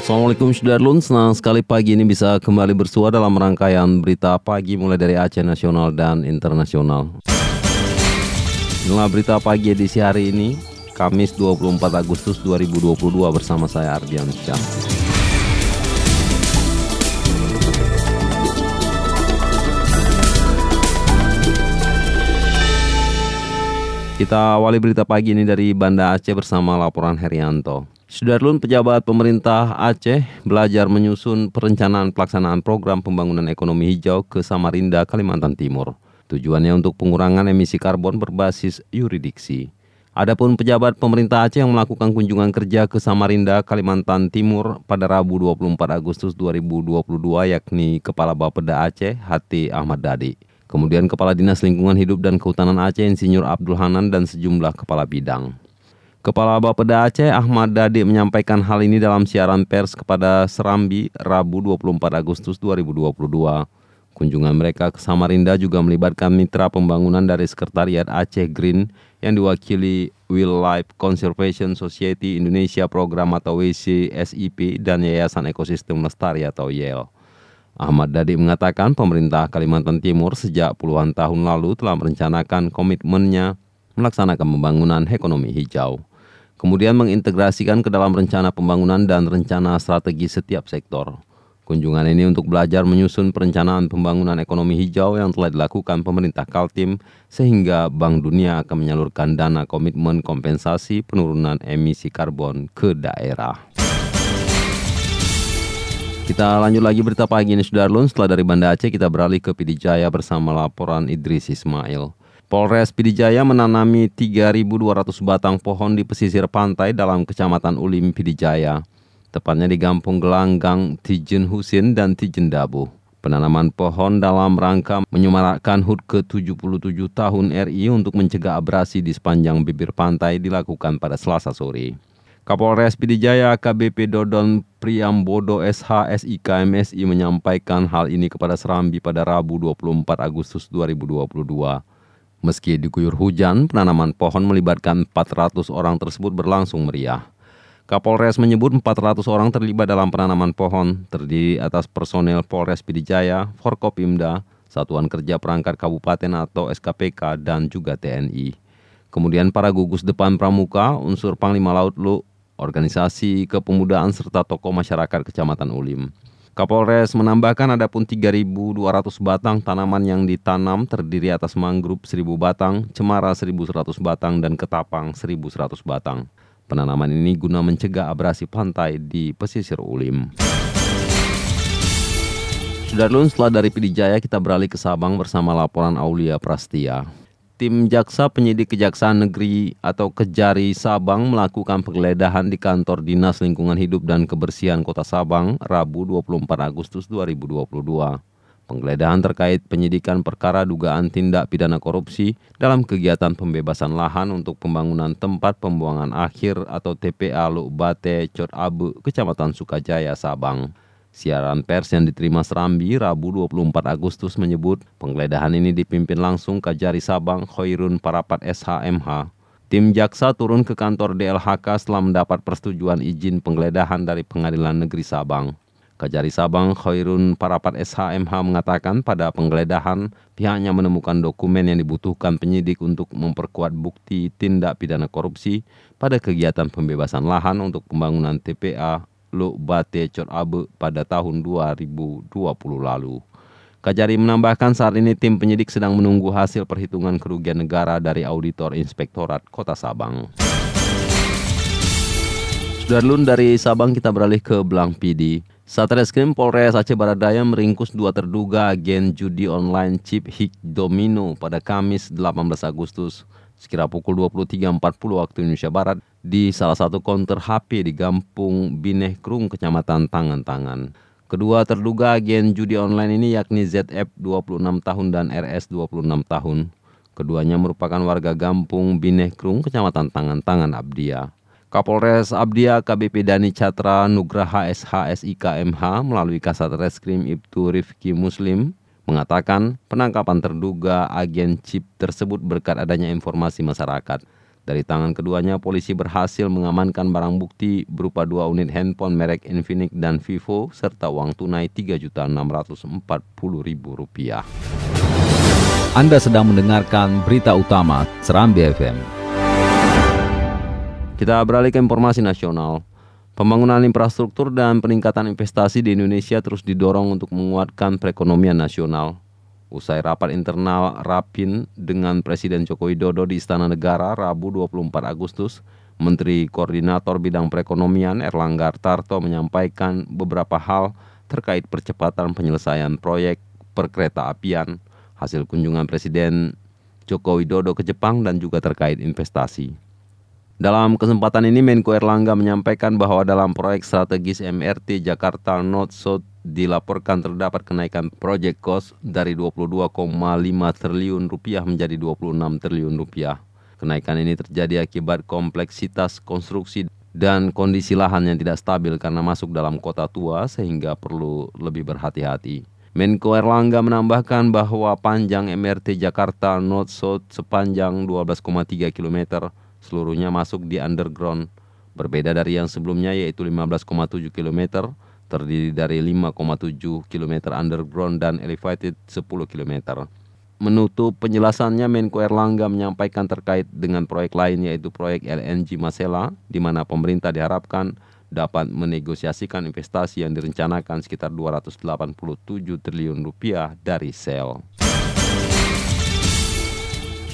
Assalamualaikum Sudarlun, senang sekali pagi ini bisa kembali bersua dalam rangkaian berita pagi mulai dari Aceh Nasional dan Internasional. Inilah berita pagi edisi hari ini, Kamis 24 Agustus 2022 bersama saya Ardian Syah. Kita awali berita pagi ini dari Banda Aceh bersama laporan Herianto. Sudarlun pejabat pemerintah Aceh belajar menyusun perencanaan pelaksanaan program pembangunan ekonomi hijau ke Samarinda, Kalimantan Timur. Tujuannya untuk pengurangan emisi karbon berbasis yuridiksi. Adapun pejabat pemerintah Aceh yang melakukan kunjungan kerja ke Samarinda, Kalimantan Timur pada Rabu 24 Agustus 2022 yakni Kepala Bapeda Aceh, Hati Ahmad Dadi. Kemudian Kepala Dinas Lingkungan Hidup dan Kehutanan Aceh, Insinyur Abdul Hanan dan sejumlah kepala bidang. Kepala Bapeda Aceh Ahmad Dadi menyampaikan hal ini dalam siaran pers kepada Serambi Rabu 24 Agustus 2022. Kunjungan mereka ke Samarinda juga melibatkan mitra pembangunan dari Sekretariat Aceh Green yang diwakili Wildlife Conservation Society Indonesia Program atau WCSIP dan Yayasan Ekosistem Lestari atau YEL. Ahmad Dadi mengatakan pemerintah Kalimantan Timur sejak puluhan tahun lalu telah merencanakan komitmennya melaksanakan pembangunan ekonomi hijau kemudian mengintegrasikan ke dalam rencana pembangunan dan rencana strategi setiap sektor. Kunjungan ini untuk belajar menyusun perencanaan pembangunan ekonomi hijau yang telah dilakukan pemerintah Kaltim sehingga Bank Dunia akan menyalurkan dana komitmen kompensasi penurunan emisi karbon ke daerah. Kita lanjut lagi berita pagi ini Sudarlun. Setelah dari Banda Aceh kita beralih ke Pidijaya bersama laporan Idris Ismail. Polres Pidijaya menanami 3.200 batang pohon di pesisir pantai dalam Kecamatan Ulim Pidijaya, tepatnya di Gampung Gelanggang, Tijen Husin, dan Tijen Dabu. Penanaman pohon dalam rangka menyemarakkan HUT ke-77 tahun RI untuk mencegah abrasi di sepanjang bibir pantai dilakukan pada selasa sore. Kapolres Pidijaya KBP Dodon Priambodo SH menyampaikan hal ini kepada Serambi pada Rabu 24 Agustus 2022. Meski diguyur hujan, penanaman pohon melibatkan 400 orang tersebut berlangsung meriah. Kapolres menyebut 400 orang terlibat dalam penanaman pohon, terdiri atas personel Polres Pidijaya, Forkopimda, Satuan Kerja Perangkat Kabupaten atau SKPK, dan juga TNI. Kemudian para gugus depan pramuka, unsur Panglima Laut Lu, organisasi kepemudaan serta tokoh masyarakat Kecamatan Ulim. Kapolres menambahkan ada pun 3.200 batang tanaman yang ditanam terdiri atas mangrove 1.000 batang, cemara 1.100 batang, dan ketapang 1.100 batang. Penanaman ini guna mencegah abrasi pantai di pesisir Ulim. Sudarlun setelah dari Pidijaya kita beralih ke Sabang bersama laporan Aulia Prastia. Tim Jaksa Penyidik Kejaksaan Negeri atau Kejari Sabang melakukan penggeledahan di kantor Dinas Lingkungan Hidup dan Kebersihan Kota Sabang Rabu 24 Agustus 2022. Penggeledahan terkait penyidikan perkara dugaan tindak pidana korupsi dalam kegiatan pembebasan lahan untuk pembangunan tempat pembuangan akhir atau TPA Lubate Cot Abu, Kecamatan Sukajaya, Sabang. Siaran pers yang diterima Serambi Rabu 24 Agustus menyebut penggeledahan ini dipimpin langsung Kajari Sabang Khairun Parapat SHMH. Tim jaksa turun ke kantor DLHK setelah mendapat persetujuan izin penggeledahan dari Pengadilan Negeri Sabang. Kajari Sabang Khairun Parapat SHMH mengatakan pada penggeledahan pihaknya menemukan dokumen yang dibutuhkan penyidik untuk memperkuat bukti tindak pidana korupsi pada kegiatan pembebasan lahan untuk pembangunan TPA Luk Bate Cot Abe pada tahun 2020 lalu. Kajari menambahkan saat ini tim penyidik sedang menunggu hasil perhitungan kerugian negara dari auditor Inspektorat Kota Sabang. Sudarlun dari Sabang kita beralih ke Belang Pidi. Satreskrim Polres Aceh Barat Daya meringkus dua terduga agen judi online chip Hik Domino pada Kamis 18 Agustus sekira pukul 23.40 waktu Indonesia Barat di salah satu konter HP di Gampung Bineh Krung, Kecamatan Tangan-Tangan. Kedua terduga agen judi online ini yakni ZF 26 tahun dan RS 26 tahun. Keduanya merupakan warga Gampung Bineh Krung, Kecamatan Tangan-Tangan Abdia. Kapolres Abdia KBP Dani Catra Nugraha SH SIKMH melalui Kasat Reskrim Ibtu Rifki Muslim mengatakan penangkapan terduga agen chip tersebut berkat adanya informasi masyarakat. Dari tangan keduanya, polisi berhasil mengamankan barang bukti berupa dua unit handphone merek Infinix dan Vivo serta uang tunai Rp3.640.000. Anda sedang mendengarkan berita utama Serambi FM. Kita beralih ke informasi nasional. Pembangunan infrastruktur dan peningkatan investasi di Indonesia terus didorong untuk menguatkan perekonomian nasional. Usai rapat internal Rapin dengan Presiden Joko Widodo di Istana Negara Rabu 24 Agustus, Menteri Koordinator Bidang Perekonomian Erlangga Tarto menyampaikan beberapa hal terkait percepatan penyelesaian proyek perkereta apian, hasil kunjungan Presiden Joko Widodo ke Jepang dan juga terkait investasi. Dalam kesempatan ini Menko Erlangga menyampaikan bahwa dalam proyek strategis MRT Jakarta North South dilaporkan terdapat kenaikan project cost dari 22,5 triliun rupiah menjadi 26 triliun rupiah. Kenaikan ini terjadi akibat kompleksitas konstruksi dan kondisi lahan yang tidak stabil karena masuk dalam kota tua sehingga perlu lebih berhati-hati. Menko Erlangga menambahkan bahwa panjang MRT Jakarta North South sepanjang 12,3 km seluruhnya masuk di underground. Berbeda dari yang sebelumnya yaitu 15,7 km, terdiri dari 5,7 km underground dan elevated 10 km. Menutup penjelasannya, Menko Erlangga menyampaikan terkait dengan proyek lain yaitu proyek LNG Masela, di mana pemerintah diharapkan dapat menegosiasikan investasi yang direncanakan sekitar 287 triliun rupiah dari sel.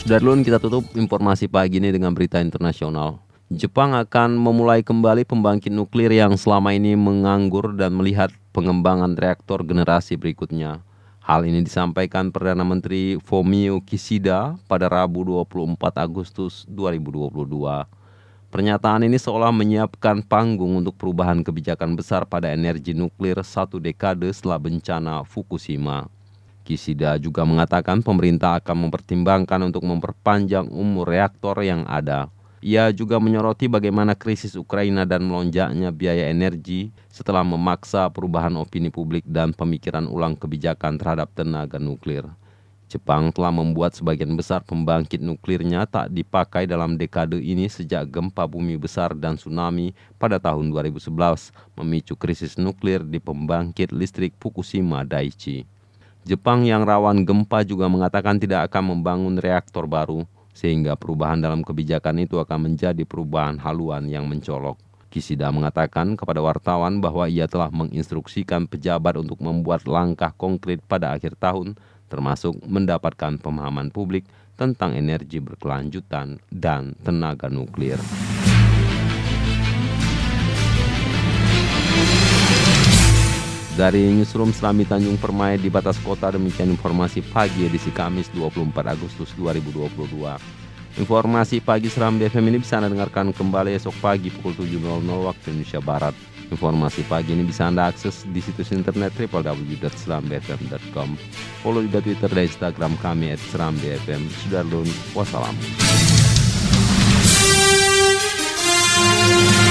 Darlun kita tutup informasi pagi ini dengan berita internasional. Jepang akan memulai kembali pembangkit nuklir yang selama ini menganggur dan melihat pengembangan reaktor generasi berikutnya. Hal ini disampaikan Perdana Menteri Fumio Kishida pada Rabu 24 Agustus 2022. Pernyataan ini seolah menyiapkan panggung untuk perubahan kebijakan besar pada energi nuklir satu dekade setelah bencana Fukushima. Kisida juga mengatakan pemerintah akan mempertimbangkan untuk memperpanjang umur reaktor yang ada. Ia juga menyoroti bagaimana krisis Ukraina dan melonjaknya biaya energi setelah memaksa perubahan opini publik dan pemikiran ulang kebijakan terhadap tenaga nuklir. Jepang telah membuat sebagian besar pembangkit nuklirnya tak dipakai dalam dekade ini sejak gempa bumi besar dan tsunami pada tahun 2011 memicu krisis nuklir di pembangkit listrik Fukushima Daiichi. Jepang yang rawan gempa juga mengatakan tidak akan membangun reaktor baru, sehingga perubahan dalam kebijakan itu akan menjadi perubahan haluan yang mencolok. Kishida mengatakan kepada wartawan bahwa ia telah menginstruksikan pejabat untuk membuat langkah konkret pada akhir tahun, termasuk mendapatkan pemahaman publik tentang energi berkelanjutan dan tenaga nuklir. Dari Newsroom Serambi Tanjung Permai di batas kota demikian informasi pagi edisi Kamis 24 Agustus 2022. Informasi pagi Serambi FM ini bisa Anda dengarkan kembali esok pagi pukul 7.00 waktu Indonesia Barat. Informasi pagi ini bisa Anda akses di situs internet www.serambifm.com. Follow juga Twitter dan Instagram kami at Serambi serambifm. Sudarlun, you.